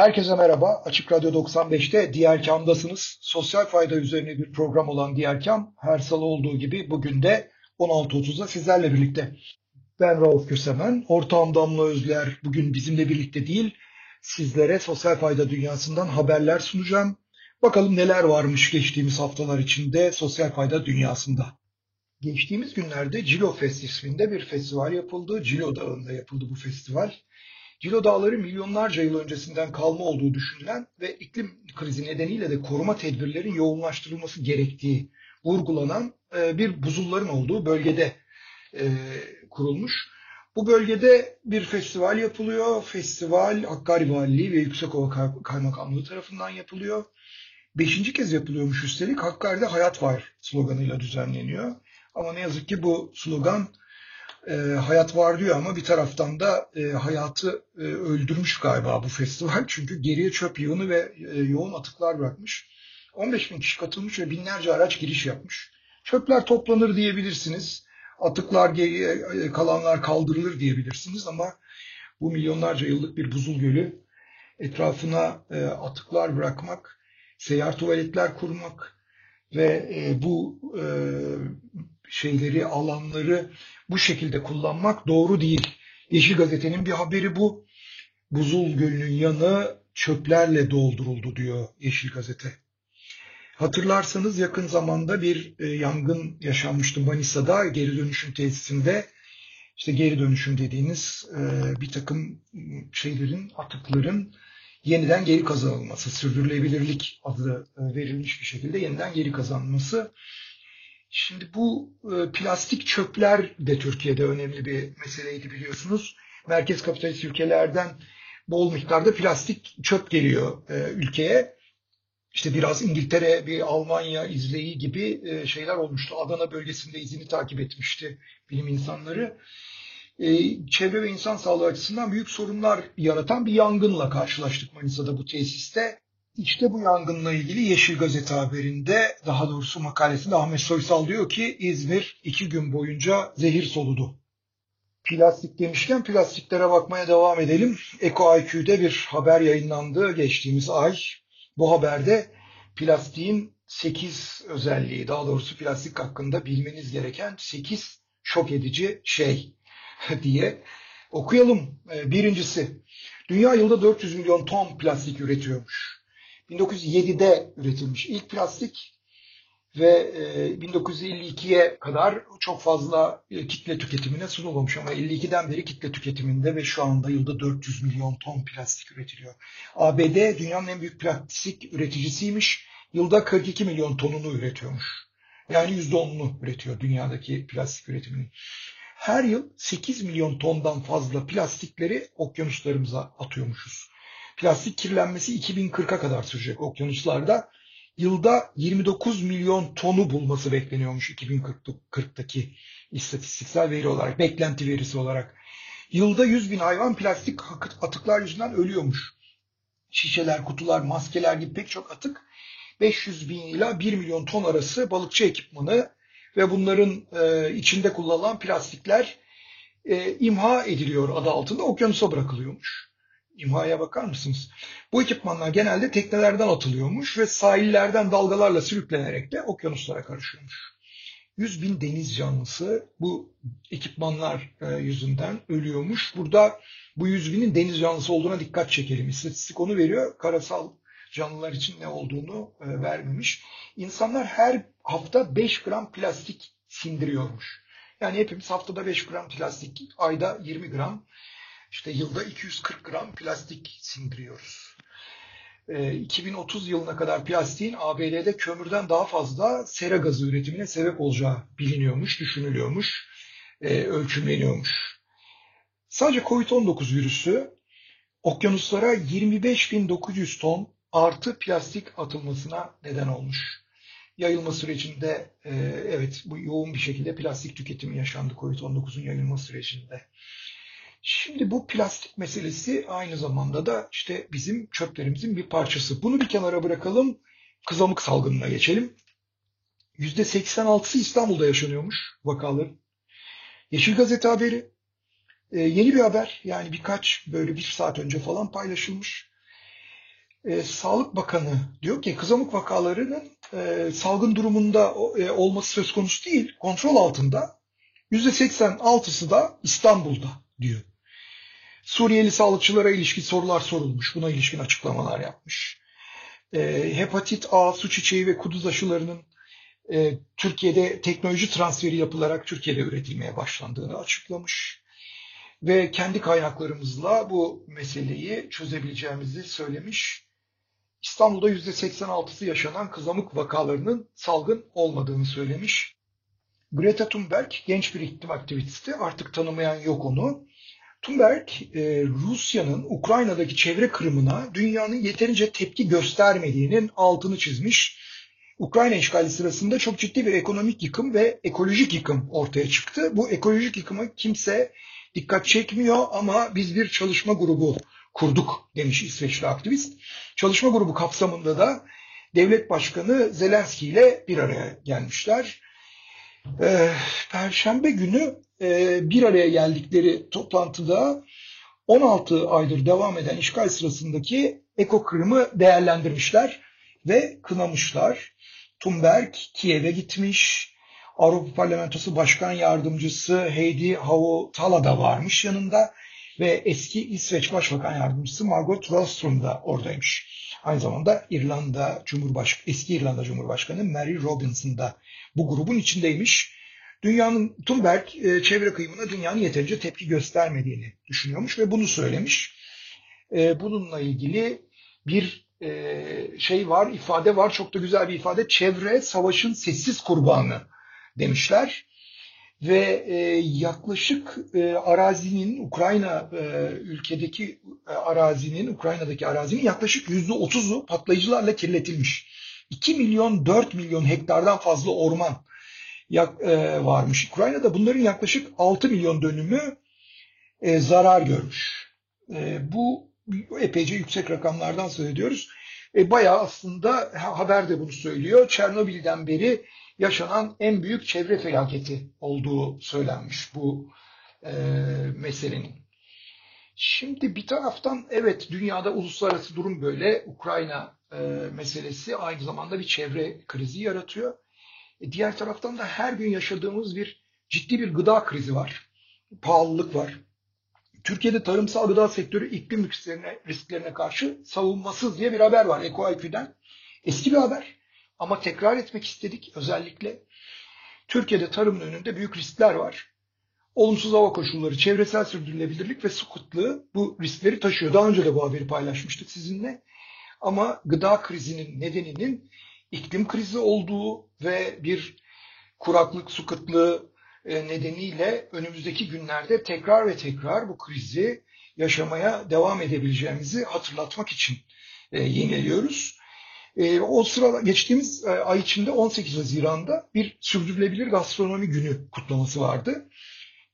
Herkese merhaba. Açık Radyo 95'te Diğer Kam'dasınız. Sosyal fayda üzerine bir program olan Diğer Kam her salı olduğu gibi bugün de 16.30'da sizlerle birlikte. Ben Rauf Kösemen, ortağım Damla Özler bugün bizimle birlikte değil, sizlere sosyal fayda dünyasından haberler sunacağım. Bakalım neler varmış geçtiğimiz haftalar içinde sosyal fayda dünyasında. Geçtiğimiz günlerde Cilo Fest isminde bir festival yapıldı. Cilo Dağı'nda yapıldı bu festival. Cilo Dağları milyonlarca yıl öncesinden kalma olduğu düşünülen ve iklim krizi nedeniyle de koruma tedbirlerin yoğunlaştırılması gerektiği vurgulanan e, bir buzulların olduğu bölgede e, kurulmuş. Bu bölgede bir festival yapılıyor. Festival Hakkari Valiliği ve Yüksekova Kaymakamlığı tarafından yapılıyor. Beşinci kez yapılıyormuş üstelik. Hakkari'de hayat var sloganıyla düzenleniyor. Ama ne yazık ki bu slogan e, hayat var diyor ama bir taraftan da e, hayatı e, öldürmüş galiba bu festival. Çünkü geriye çöp yığını ve e, yoğun atıklar bırakmış. 15 bin kişi katılmış ve binlerce araç giriş yapmış. Çöpler toplanır diyebilirsiniz. Atıklar geriye e, kalanlar kaldırılır diyebilirsiniz ama bu milyonlarca yıllık bir buzul gölü etrafına e, atıklar bırakmak, seyyar tuvaletler kurmak ve e, bu e, şeyleri, alanları bu şekilde kullanmak doğru değil. Yeşil Gazete'nin bir haberi bu. Buzul Gölü'nün yanı çöplerle dolduruldu diyor Yeşil Gazete. Hatırlarsanız yakın zamanda bir e, yangın yaşanmıştı Manisa'da geri dönüşüm tesisinde. İşte geri dönüşüm dediğiniz e, bir takım şeylerin, atıkların yeniden geri kazanılması, sürdürülebilirlik adı e, verilmiş bir şekilde yeniden geri kazanılması. Şimdi bu e, plastik çöpler de Türkiye'de önemli bir meseleydi biliyorsunuz. Merkez kapitalist ülkelerden bol miktarda plastik çöp geliyor e, ülkeye. İşte biraz İngiltere, bir Almanya izleyi gibi e, şeyler olmuştu. Adana bölgesinde izini takip etmişti bilim insanları. E, çevre ve insan sağlığı açısından büyük sorunlar yaratan bir yangınla karşılaştık Manisa'da bu tesiste. İşte bu yangınla ilgili Yeşil Gazete haberinde daha doğrusu makalesinde Ahmet Soysal diyor ki İzmir iki gün boyunca zehir soludu. Plastik demişken plastiklere bakmaya devam edelim. Eko IQ'de bir haber yayınlandı geçtiğimiz ay. Bu haberde plastiğin 8 özelliği, daha doğrusu plastik hakkında bilmeniz gereken 8 şok edici şey diye okuyalım. Ee, birincisi, dünya yılda 400 milyon ton plastik üretiyormuş. 1907'de üretilmiş ilk plastik ve 1952'ye e, kadar çok fazla e, kitle tüketimine sunulmamış ama 52'den beri kitle tüketiminde ve şu anda yılda 400 milyon ton plastik üretiliyor. ABD dünyanın en büyük plastik üreticisiymiş. Yılda 42 milyon tonunu üretiyormuş. Yani %10'unu üretiyor dünyadaki plastik üretiminin. Her yıl 8 milyon tondan fazla plastikleri okyanuslarımıza atıyormuşuz. Plastik kirlenmesi 2040'a kadar sürecek okyanuslarda. Yılda 29 milyon tonu bulması bekleniyormuş 2040'daki istatistiksel veri olarak, beklenti verisi olarak. Yılda 100 bin hayvan plastik atıklar yüzünden ölüyormuş. Şişeler, kutular, maskeler gibi pek çok atık 500 bin ila 1 milyon ton arası balıkçı ekipmanı ve bunların e, içinde kullanılan plastikler e, imha ediliyor adı altında okyanusa bırakılıyormuş imhaya bakar mısınız? Bu ekipmanlar genelde teknelerden atılıyormuş ve sahillerden dalgalarla sürüklenerek de okyanuslara karışıyormuş. 100 bin deniz canlısı bu ekipmanlar e, yüzünden ölüyormuş. Burada bu 100 binin deniz canlısı olduğuna dikkat çekelim. İstatistik onu veriyor. Karasal canlılar için ne olduğunu e, vermemiş. İnsanlar her hafta 5 gram plastik sindiriyormuş. Yani hepimiz haftada 5 gram plastik, ayda 20 gram işte yılda 240 gram plastik sindiriyoruz. 2030 ee, yılına kadar plastiğin ABD'de kömürden daha fazla sera gazı üretimine sebep olacağı biliniyormuş, düşünülüyormuş, e, ölçümleniyormuş. Sadece COVID-19 virüsü okyanuslara 25.900 ton artı plastik atılmasına neden olmuş. Yayılma sürecinde e, evet bu yoğun bir şekilde plastik tüketimi yaşandı COVID-19'un yayılma sürecinde. Şimdi bu plastik meselesi aynı zamanda da işte bizim çöplerimizin bir parçası. Bunu bir kenara bırakalım. Kızamık salgınına geçelim. %86'sı İstanbul'da yaşanıyormuş vakaların. Yeşil Gazete haberi. Ee, yeni bir haber. Yani birkaç böyle bir saat önce falan paylaşılmış. Ee, Sağlık Bakanı diyor ki kızamık vakalarının e, salgın durumunda e, olması söz konusu değil. Kontrol altında. %86'sı da İstanbul'da diyor. Suriyeli sağlıkçılara ilişkin sorular sorulmuş. Buna ilişkin açıklamalar yapmış. E, hepatit A, su çiçeği ve kuduz aşılarının e, Türkiye'de teknoloji transferi yapılarak Türkiye'de üretilmeye başlandığını açıklamış. Ve kendi kaynaklarımızla bu meseleyi çözebileceğimizi söylemiş. İstanbul'da %86'sı yaşanan kızamık vakalarının salgın olmadığını söylemiş. Greta Thunberg genç bir iklim aktivisti artık tanımayan yok onu. Thunberg, e, Rusya'nın Ukrayna'daki çevre kırımına dünyanın yeterince tepki göstermediğinin altını çizmiş. Ukrayna işgali sırasında çok ciddi bir ekonomik yıkım ve ekolojik yıkım ortaya çıktı. Bu ekolojik yıkıma kimse dikkat çekmiyor ama biz bir çalışma grubu kurduk demiş İsveçli aktivist. Çalışma grubu kapsamında da devlet başkanı Zelenski ile bir araya gelmişler. Ee, Perşembe günü e, bir araya geldikleri toplantıda 16 aydır devam eden işgal sırasındaki eko kırımı değerlendirmişler ve kınamışlar. Thunberg Kiev'e gitmiş. Avrupa Parlamentosu Başkan Yardımcısı Heidi Hautala da varmış yanında ve eski İsveç Başbakan Yardımcısı Margot Wallström da oradaymış. Aynı zamanda İrlanda Cumhurbaşkanı, eski İrlanda Cumhurbaşkanı Mary Robinson da bu grubun içindeymiş. Dünyanın Thunberg e, çevre kıyımına dünyanın yeterince tepki göstermediğini düşünüyormuş ve bunu söylemiş. E, bununla ilgili bir e, şey var, ifade var, çok da güzel bir ifade. Çevre savaşın sessiz kurbanı demişler. Ve yaklaşık arazinin, Ukrayna ülkedeki arazinin, Ukrayna'daki arazinin yaklaşık yüzde otuzu patlayıcılarla kirletilmiş. 2 milyon 4 milyon hektardan fazla orman e, varmış Ukrayna'da. Bunların yaklaşık 6 milyon dönümü e, zarar görmüş. E, bu epeyce yüksek rakamlardan söylüyoruz. E, bayağı aslında haber de bunu söylüyor. Çernobil'den beri yaşanan en büyük çevre felaketi olduğu söylenmiş bu e, meselenin. Şimdi bir taraftan evet dünyada uluslararası durum böyle. Ukrayna e, meselesi aynı zamanda bir çevre krizi yaratıyor. E, diğer taraftan da her gün yaşadığımız bir ciddi bir gıda krizi var. Pahalılık var. Türkiye'de tarımsal gıda sektörü iklim risklerine, risklerine karşı savunmasız diye bir haber var EcoIQ'den. Eski bir haber ama tekrar etmek istedik özellikle. Türkiye'de tarımın önünde büyük riskler var. Olumsuz hava koşulları, çevresel sürdürülebilirlik ve su kıtlığı bu riskleri taşıyor. Daha önce de bu haberi paylaşmıştık sizinle. Ama gıda krizinin nedeninin iklim krizi olduğu ve bir kuraklık, su kıtlığı e, nedeniyle önümüzdeki günlerde tekrar ve tekrar bu krizi yaşamaya devam edebileceğimizi hatırlatmak için e, yeniliyoruz. E, o sırada geçtiğimiz ay içinde 18 Haziran'da bir sürdürülebilir gastronomi günü kutlaması vardı.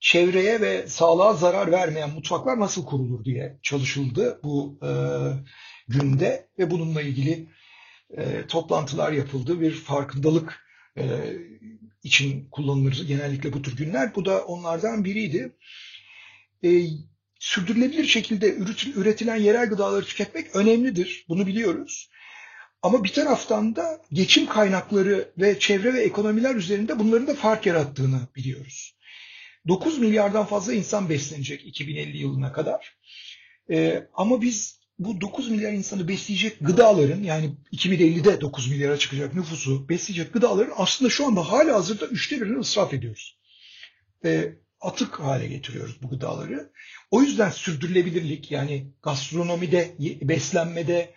Çevreye ve sağlığa zarar vermeyen mutfaklar nasıl kurulur diye çalışıldı bu e, günde ve bununla ilgili e, toplantılar yapıldı. Bir farkındalık e, için kullanılır genellikle bu tür günler. Bu da onlardan biriydi. E, sürdürülebilir şekilde üretilen yerel gıdaları tüketmek önemlidir. Bunu biliyoruz. Ama bir taraftan da geçim kaynakları ve çevre ve ekonomiler üzerinde bunların da fark yarattığını biliyoruz. 9 milyardan fazla insan beslenecek 2050 yılına kadar. Ee, ama biz bu 9 milyar insanı besleyecek gıdaların yani 2050'de 9 milyara çıkacak nüfusu besleyecek gıdaların aslında şu anda hala hazırda üçte birini ısraf ediyoruz. Ve atık hale getiriyoruz bu gıdaları. O yüzden sürdürülebilirlik yani gastronomide, beslenmede,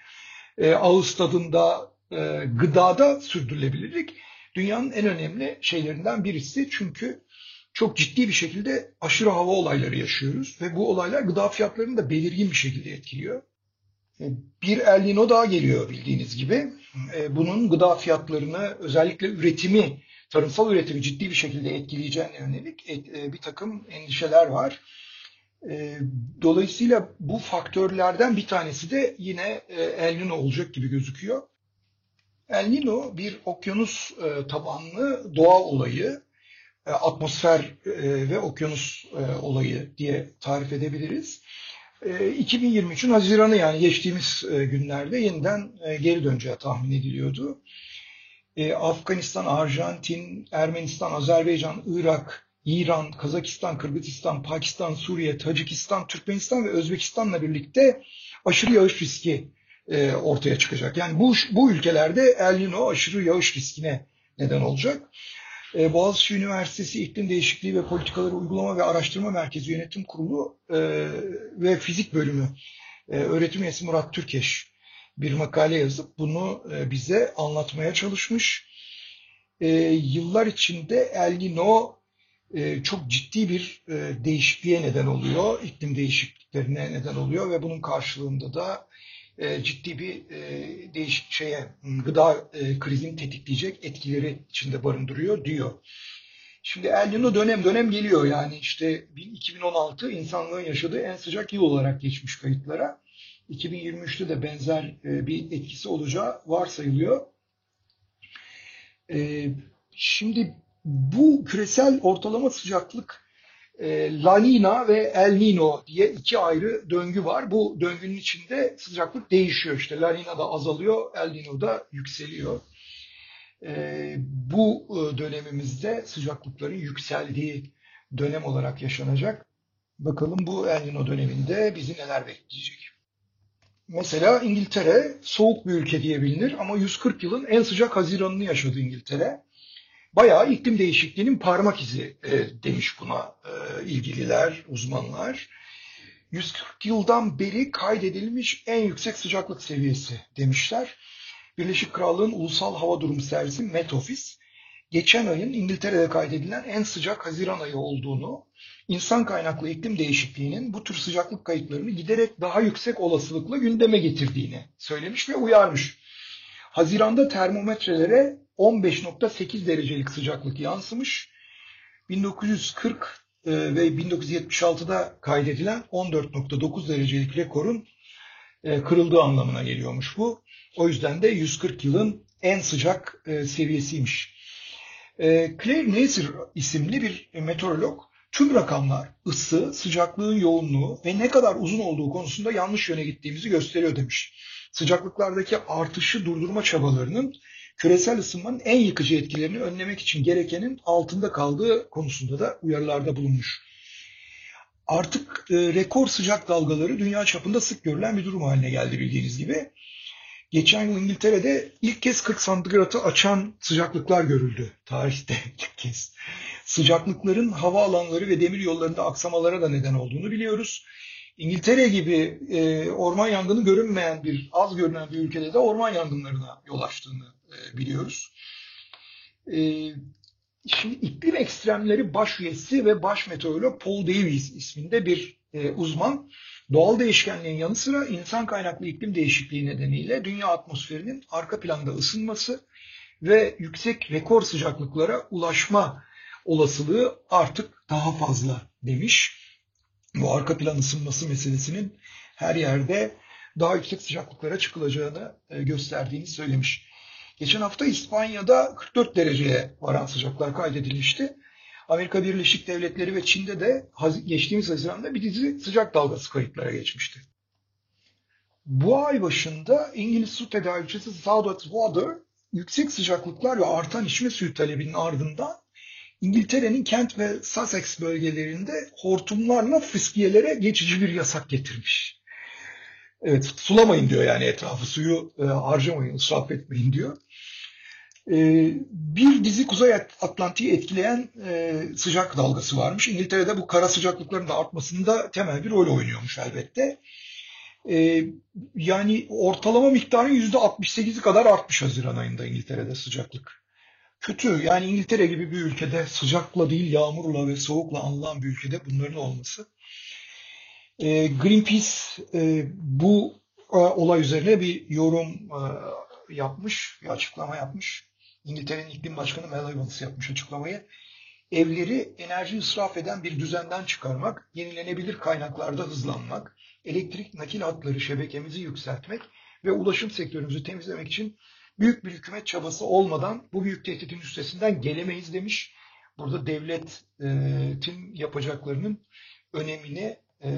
e, ağız tadında, e, gıdada sürdürülebilirlik dünyanın en önemli şeylerinden birisi. Çünkü çok ciddi bir şekilde aşırı hava olayları yaşıyoruz ve bu olaylar gıda fiyatlarını da belirgin bir şekilde etkiliyor. E, bir El Nino daha geliyor bildiğiniz gibi. E, bunun gıda fiyatlarını özellikle üretimi, tarımsal üretimi ciddi bir şekilde etkileyeceğine yönelik e, bir takım endişeler var. Dolayısıyla bu faktörlerden bir tanesi de yine El Nino olacak gibi gözüküyor. El Nino bir okyanus tabanlı doğa olayı, atmosfer ve okyanus olayı diye tarif edebiliriz. 2023'ün Haziran'ı yani geçtiğimiz günlerde yeniden geri döneceği tahmin ediliyordu. Afganistan, Arjantin, Ermenistan, Azerbaycan, Irak, İran, Kazakistan, Kırgızistan, Pakistan, Suriye, Tacikistan, Türkmenistan ve Özbekistan'la birlikte aşırı yağış riski e, ortaya çıkacak. Yani bu, bu ülkelerde El Nino aşırı yağış riskine neden olacak. E, Boğaziçi Üniversitesi İklim Değişikliği ve Politikaları Uygulama ve Araştırma Merkezi Yönetim Kurulu e, ve Fizik Bölümü e, öğretim üyesi Murat Türkeş bir makale yazıp bunu e, bize anlatmaya çalışmış. E, yıllar içinde El Nino e, çok ciddi bir e, değişikliğe neden oluyor, iklim değişikliklerine neden oluyor ve bunun karşılığında da e, ciddi bir değişik şeye gıda krizini tetikleyecek etkileri içinde barındırıyor diyor. Şimdi El Nino dönem dönem geliyor yani işte 2016 insanlığın yaşadığı en sıcak yıl olarak geçmiş kayıtlara. 2023'te de benzer bir etkisi olacağı varsayılıyor. Şimdi bu küresel ortalama sıcaklık e, La Nina ve El Nino diye iki ayrı döngü var. Bu döngünün içinde sıcaklık değişiyor. İşte La Nina da azalıyor, El Nino da yükseliyor. E, bu e, dönemimizde sıcaklıkların yükseldiği dönem olarak yaşanacak. Bakalım bu El Nino döneminde bizi neler bekleyecek. Mesela İngiltere soğuk bir ülke diye bilinir ama 140 yılın en sıcak Haziran'ını yaşadı İngiltere bayağı iklim değişikliğinin parmak izi e, demiş buna e, ilgililer, uzmanlar. 140 yıldan beri kaydedilmiş en yüksek sıcaklık seviyesi demişler. Birleşik Krallığın Ulusal Hava Durumu Servisi Met Office, geçen ayın İngiltere'de kaydedilen en sıcak Haziran ayı olduğunu, insan kaynaklı iklim değişikliğinin bu tür sıcaklık kayıtlarını giderek daha yüksek olasılıkla gündeme getirdiğini söylemiş ve uyarmış. Haziranda termometrelere 15.8 derecelik sıcaklık yansımış. 1940 e, ve 1976'da kaydedilen 14.9 derecelik rekorun e, kırıldığı anlamına geliyormuş bu. O yüzden de 140 yılın en sıcak e, seviyesiymiş. Claire Nasir isimli bir meteorolog tüm rakamlar ısı, sıcaklığın yoğunluğu ve ne kadar uzun olduğu konusunda yanlış yöne gittiğimizi gösteriyor demiş. Sıcaklıklardaki artışı durdurma çabalarının küresel ısınmanın en yıkıcı etkilerini önlemek için gerekenin altında kaldığı konusunda da uyarılarda bulunmuş. Artık e, rekor sıcak dalgaları dünya çapında sık görülen bir durum haline geldi bildiğiniz gibi. Geçen yıl İngiltere'de ilk kez 40 santigratı açan sıcaklıklar görüldü. Tarihte ilk kez. Sıcaklıkların hava alanları ve demir yollarında aksamalara da neden olduğunu biliyoruz. İngiltere gibi e, orman yangını görünmeyen bir, az görünen bir ülkede de orman yangınlarına yol açtığını biliyoruz. E, şimdi iklim ekstremleri baş üyesi ve baş meteorolog Paul Davies isminde bir e, uzman doğal değişkenliğin yanı sıra insan kaynaklı iklim değişikliği nedeniyle dünya atmosferinin arka planda ısınması ve yüksek rekor sıcaklıklara ulaşma olasılığı artık daha fazla demiş. Bu arka plan ısınması meselesinin her yerde daha yüksek sıcaklıklara çıkılacağını gösterdiğini söylemiş. Geçen hafta İspanya'da 44 dereceye varan sıcaklar kaydedilmişti. Amerika Birleşik Devletleri ve Çin'de de geçtiğimiz Haziran'da bir dizi sıcak dalgası kayıtlara geçmişti. Bu ay başında İngiliz su tedarikçisi Southwest yüksek sıcaklıklar ve artan içme suyu talebinin ardından İngiltere'nin Kent ve Sussex bölgelerinde hortumlarla fıskiyelere geçici bir yasak getirmiş. Evet sulamayın diyor yani etrafı suyu e, harcamayın, israf etmeyin diyor. E, bir dizi Kuzey Atlantik'i etkileyen e, sıcak dalgası varmış. İngiltere'de bu kara sıcaklıkların da artmasında temel bir rol oynuyormuş elbette. E, yani ortalama miktarın %68'i kadar artmış Haziran ayında İngiltere'de sıcaklık. kötü. Yani İngiltere gibi bir ülkede sıcakla değil yağmurla ve soğukla anılan bir ülkede bunların olması. E, Greenpeace e, bu e, olay üzerine bir yorum e, yapmış, bir açıklama yapmış. İngiltere'nin iklim başkanı Mel Evans yapmış açıklamayı. Evleri enerji israf eden bir düzenden çıkarmak, yenilenebilir kaynaklarda hızlanmak, elektrik nakil hatları şebekemizi yükseltmek ve ulaşım sektörümüzü temizlemek için büyük bir hükümet çabası olmadan bu büyük tehditin üstesinden gelemeyiz demiş. Burada devletin yapacaklarının önemini e,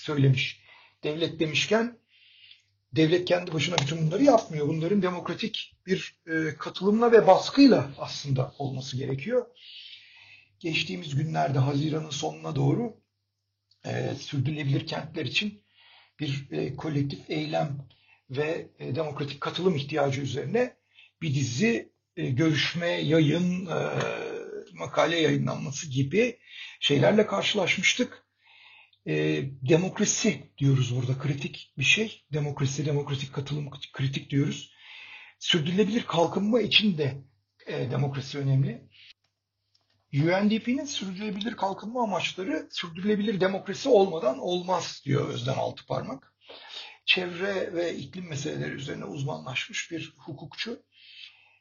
söylemiş. Devlet demişken devlet kendi başına bütün bunları yapmıyor. Bunların demokratik bir e, katılımla ve baskıyla aslında olması gerekiyor. Geçtiğimiz günlerde Haziran'ın sonuna doğru e, sürdürülebilir kentler için bir e, kolektif eylem ve e, demokratik katılım ihtiyacı üzerine bir dizi e, görüşme, yayın, e, makale yayınlanması gibi şeylerle karşılaşmıştık. E, demokrasi diyoruz burada kritik bir şey. Demokrasi, demokratik katılım kritik diyoruz. Sürdürülebilir kalkınma için de e, demokrasi önemli. UNDP'nin sürdürülebilir kalkınma amaçları sürdürülebilir demokrasi olmadan olmaz diyor Özden Altıparmak. Çevre ve iklim meseleleri üzerine uzmanlaşmış bir hukukçu.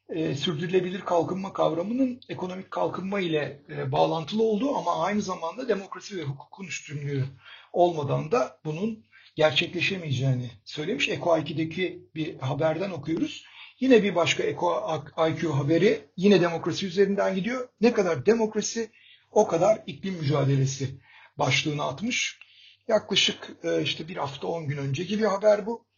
E, sürdürülebilir kalkınma kavramının ekonomik kalkınma ile e, bağlantılı olduğu ama aynı zamanda demokrasi ve hukukun üstünlüğü olmadan da bunun gerçekleşemeyeceğini söylemiş. Eko 2'deki bir haberden okuyoruz. Yine bir başka Eko IQ haberi yine demokrasi üzerinden gidiyor. Ne kadar demokrasi o kadar iklim mücadelesi başlığını atmış. Yaklaşık e, işte bir hafta on gün önceki bir haber bu.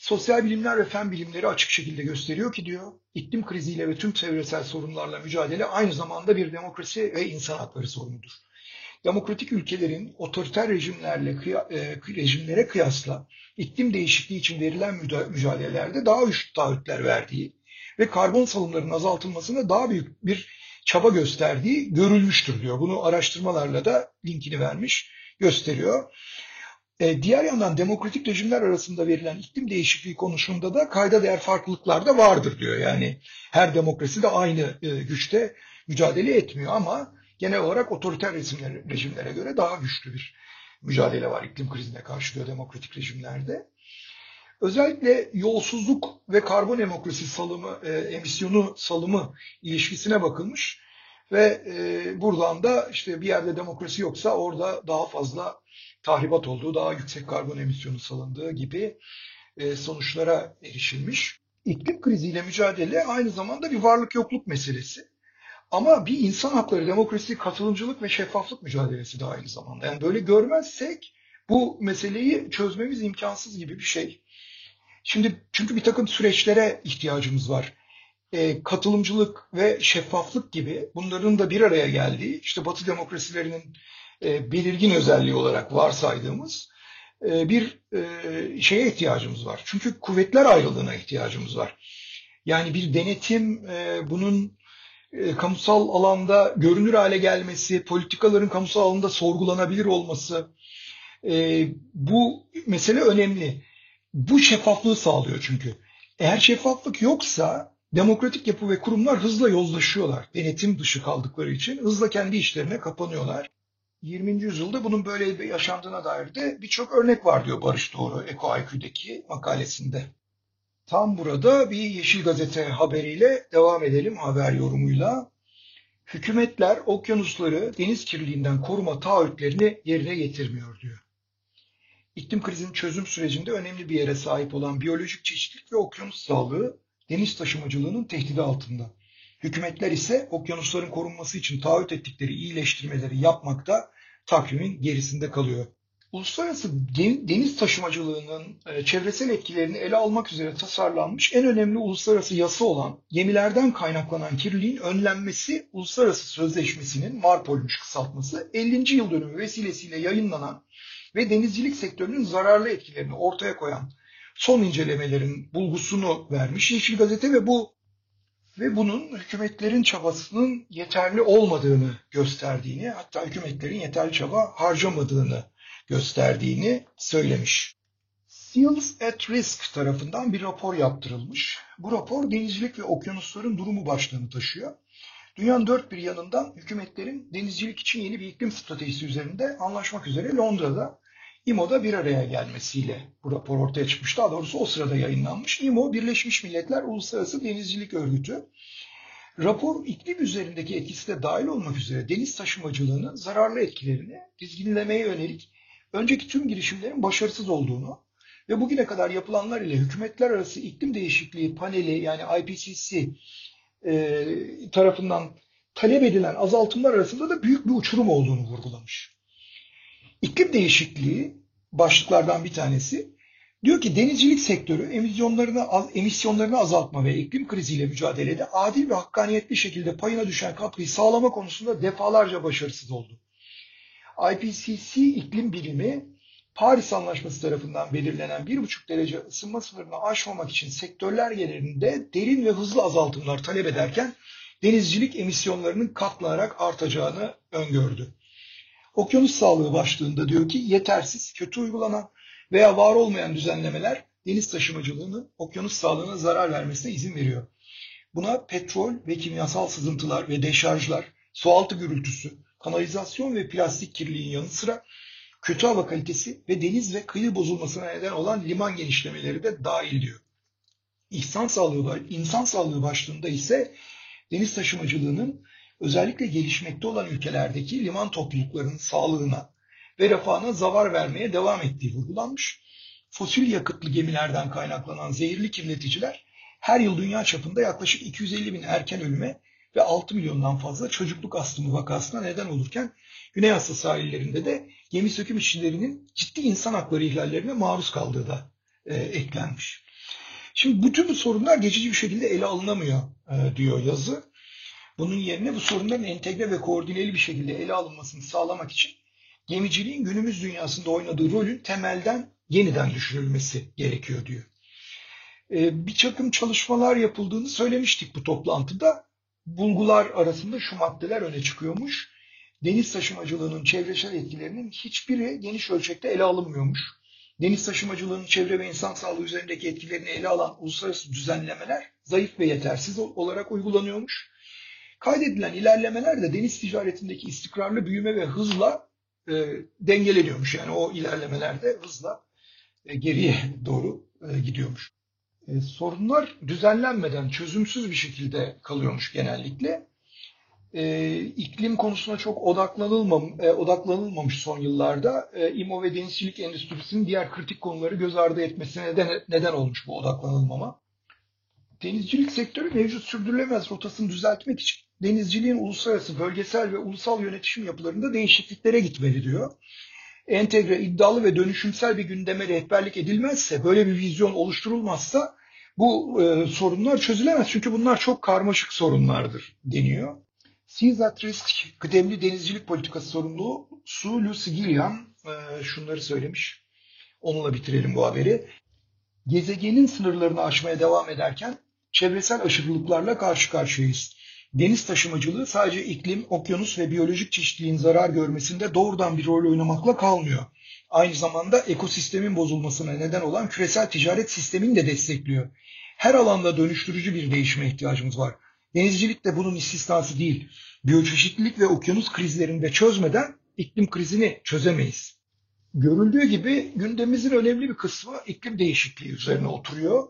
Sosyal bilimler ve fen bilimleri açık şekilde gösteriyor ki diyor iklim kriziyle ve tüm çevresel sorunlarla mücadele aynı zamanda bir demokrasi ve insan hakları sorunudur. Demokratik ülkelerin otoriter rejimlerle e, rejimlere kıyasla iklim değişikliği için verilen mücadelelerde daha güçlü taahhütler verdiği ve karbon salımlarının azaltılmasına daha büyük bir çaba gösterdiği görülmüştür diyor. Bunu araştırmalarla da linkini vermiş gösteriyor. E, diğer yandan demokratik rejimler arasında verilen iklim değişikliği konusunda da kayda değer farklılıklar da vardır diyor. Yani her demokrasi de aynı e, güçte mücadele etmiyor ama genel olarak otoriter rejimlere, rejimlere göre daha güçlü bir mücadele var iklim krizine karşı diyor demokratik rejimlerde. Özellikle yolsuzluk ve karbon demokrasi salımı, e, emisyonu salımı ilişkisine bakılmış ve e, buradan da işte bir yerde demokrasi yoksa orada daha fazla tahribat olduğu, daha yüksek karbon emisyonu salındığı gibi e, sonuçlara erişilmiş. İklim kriziyle mücadele aynı zamanda bir varlık yokluk meselesi. Ama bir insan hakları, demokrasi, katılımcılık ve şeffaflık mücadelesi de aynı zamanda. Yani böyle görmezsek bu meseleyi çözmemiz imkansız gibi bir şey. Şimdi çünkü bir takım süreçlere ihtiyacımız var. E, katılımcılık ve şeffaflık gibi bunların da bir araya geldiği, işte Batı demokrasilerinin e, belirgin özelliği olarak varsaydığımız e, bir e, şeye ihtiyacımız var. Çünkü kuvvetler ayrılığına ihtiyacımız var. Yani bir denetim, e, bunun e, kamusal alanda görünür hale gelmesi, politikaların kamusal alanda sorgulanabilir olması, e, bu mesele önemli. Bu şeffaflığı sağlıyor çünkü. Eğer şeffaflık yoksa demokratik yapı ve kurumlar hızla yozlaşıyorlar. Denetim dışı kaldıkları için hızla kendi işlerine kapanıyorlar. 20. yüzyılda bunun böyle yaşandığına dair de birçok örnek var diyor Barış Doğru Eko IQ'deki makalesinde. Tam burada bir Yeşil Gazete haberiyle devam edelim haber yorumuyla. Hükümetler okyanusları deniz kirliliğinden koruma taahhütlerini yerine getirmiyor diyor. İklim krizinin çözüm sürecinde önemli bir yere sahip olan biyolojik çeşitlilik ve okyanus sağlığı deniz taşımacılığının tehdidi altında. Hükümetler ise okyanusların korunması için taahhüt ettikleri iyileştirmeleri yapmakta takvimin gerisinde kalıyor. Uluslararası deniz taşımacılığının e, çevresel etkilerini ele almak üzere tasarlanmış en önemli uluslararası yasa olan gemilerden kaynaklanan kirliliğin önlenmesi uluslararası sözleşmesinin MARPOL'muş kısaltması 50. yıl dönümü vesilesiyle yayınlanan ve denizcilik sektörünün zararlı etkilerini ortaya koyan son incelemelerin bulgusunu vermiş Yeşil Gazete ve bu ve bunun hükümetlerin çabasının yeterli olmadığını gösterdiğini, hatta hükümetlerin yeterli çaba harcamadığını gösterdiğini söylemiş. Seals at Risk tarafından bir rapor yaptırılmış. Bu rapor denizcilik ve okyanusların durumu başlığını taşıyor. Dünyanın dört bir yanından hükümetlerin denizcilik için yeni bir iklim stratejisi üzerinde anlaşmak üzere Londra'da IMO'da bir araya gelmesiyle bu rapor ortaya çıkmış. Daha doğrusu o sırada yayınlanmış. IMO Birleşmiş Milletler Uluslararası Denizcilik Örgütü. Rapor iklim üzerindeki etkisi de dahil olmak üzere deniz taşımacılığının zararlı etkilerini dizginlemeye yönelik önceki tüm girişimlerin başarısız olduğunu ve bugüne kadar yapılanlar ile hükümetler arası iklim değişikliği paneli yani IPCC e, tarafından talep edilen azaltımlar arasında da büyük bir uçurum olduğunu vurgulamış. İklim değişikliği başlıklardan bir tanesi diyor ki denizcilik sektörü emisyonlarını emisyonlarını azaltma ve iklim kriziyle mücadelede adil ve hakkaniyetli şekilde payına düşen katkıyı sağlama konusunda defalarca başarısız oldu. IPCC iklim birimi Paris Anlaşması tarafından belirlenen 1,5 derece ısınma sınırını aşmamak için sektörler genelinde derin ve hızlı azaltımlar talep ederken denizcilik emisyonlarının katlanarak artacağını öngördü. Okyanus sağlığı başlığında diyor ki yetersiz, kötü uygulanan veya var olmayan düzenlemeler deniz taşımacılığını okyanus sağlığına zarar vermesine izin veriyor. Buna petrol ve kimyasal sızıntılar ve deşarjlar, sualtı gürültüsü, kanalizasyon ve plastik kirliliğin yanı sıra kötü hava kalitesi ve deniz ve kıyı bozulmasına neden olan liman genişlemeleri de dahil diyor. İnsan sağlığı, insan sağlığı başlığında ise deniz taşımacılığının özellikle gelişmekte olan ülkelerdeki liman topluluklarının sağlığına ve refahına zavar vermeye devam ettiği vurgulanmış. Fosil yakıtlı gemilerden kaynaklanan zehirli kirleticiler her yıl dünya çapında yaklaşık 250 bin erken ölüme ve 6 milyondan fazla çocukluk astımı vakasına neden olurken Güney Asya sahillerinde de gemi söküm işçilerinin ciddi insan hakları ihlallerine maruz kaldığı da e, eklenmiş. Şimdi bütün bu sorunlar geçici bir şekilde ele alınamıyor e, diyor yazı. Bunun yerine bu sorunların entegre ve koordineli bir şekilde ele alınmasını sağlamak için gemiciliğin günümüz dünyasında oynadığı rolün temelden yeniden düşünülmesi gerekiyor diyor. E, bir takım çalışmalar yapıldığını söylemiştik bu toplantıda. Bulgular arasında şu maddeler öne çıkıyormuş deniz taşımacılığının çevresel etkilerinin hiçbiri geniş ölçekte ele alınmıyormuş. Deniz taşımacılığının çevre ve insan sağlığı üzerindeki etkilerini ele alan uluslararası düzenlemeler zayıf ve yetersiz olarak uygulanıyormuş. Kaydedilen ilerlemeler de deniz ticaretindeki istikrarlı büyüme ve hızla e, dengeleniyormuş. Yani o ilerlemeler de hızla e, geriye doğru e, gidiyormuş. E, sorunlar düzenlenmeden çözümsüz bir şekilde kalıyormuş genellikle e, iklim konusuna çok odaklanılmam, e, odaklanılmamış son yıllarda e, İMO ve denizcilik endüstrisinin diğer kritik konuları göz ardı etmesine neden, neden olmuş bu odaklanılmama. Denizcilik sektörü mevcut sürdürülemez rotasını düzeltmek için denizciliğin uluslararası, bölgesel ve ulusal yönetişim yapılarında değişikliklere gitmeli diyor. Entegre, iddialı ve dönüşümsel bir gündeme rehberlik edilmezse, böyle bir vizyon oluşturulmazsa bu e, sorunlar çözülemez. Çünkü bunlar çok karmaşık sorunlardır deniyor. Seas at Risk kıdemli denizcilik politikası sorumlusu Su Lucy Gilliam e, şunları söylemiş. Onunla bitirelim bu haberi. Gezegenin sınırlarını aşmaya devam ederken çevresel aşırılıklarla karşı karşıyayız. Deniz taşımacılığı sadece iklim, okyanus ve biyolojik çeşitliliğin zarar görmesinde doğrudan bir rol oynamakla kalmıyor. Aynı zamanda ekosistemin bozulmasına neden olan küresel ticaret sistemini de destekliyor. Her alanda dönüştürücü bir değişime ihtiyacımız var. Denizcilik de bunun istisnası değil. Biyoçeşitlilik ve okyanus krizlerini de çözmeden iklim krizini çözemeyiz. Görüldüğü gibi gündemimizin önemli bir kısmı iklim değişikliği üzerine oturuyor.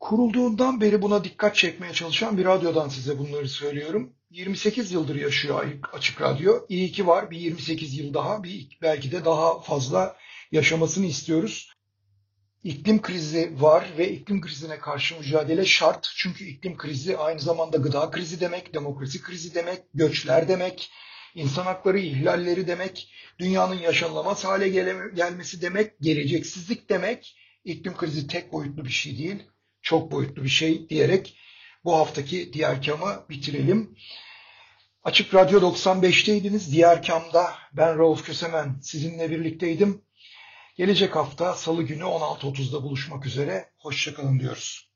Kurulduğundan beri buna dikkat çekmeye çalışan bir radyodan size bunları söylüyorum. 28 yıldır yaşıyor Açık Radyo. İyi ki var bir 28 yıl daha, bir belki de daha fazla yaşamasını istiyoruz. İklim krizi var ve iklim krizine karşı mücadele şart. Çünkü iklim krizi aynı zamanda gıda krizi demek, demokrasi krizi demek, göçler demek, insan hakları ihlalleri demek, dünyanın yaşanılamaz hale gelmesi demek, geleceksizlik demek. İklim krizi tek boyutlu bir şey değil, çok boyutlu bir şey diyerek bu haftaki diğer kamı bitirelim. Açık Radyo 95'teydiniz. Diğer kamda ben Rauf Kösemen sizinle birlikteydim. Gelecek hafta salı günü 16.30'da buluşmak üzere. Hoşçakalın diyoruz.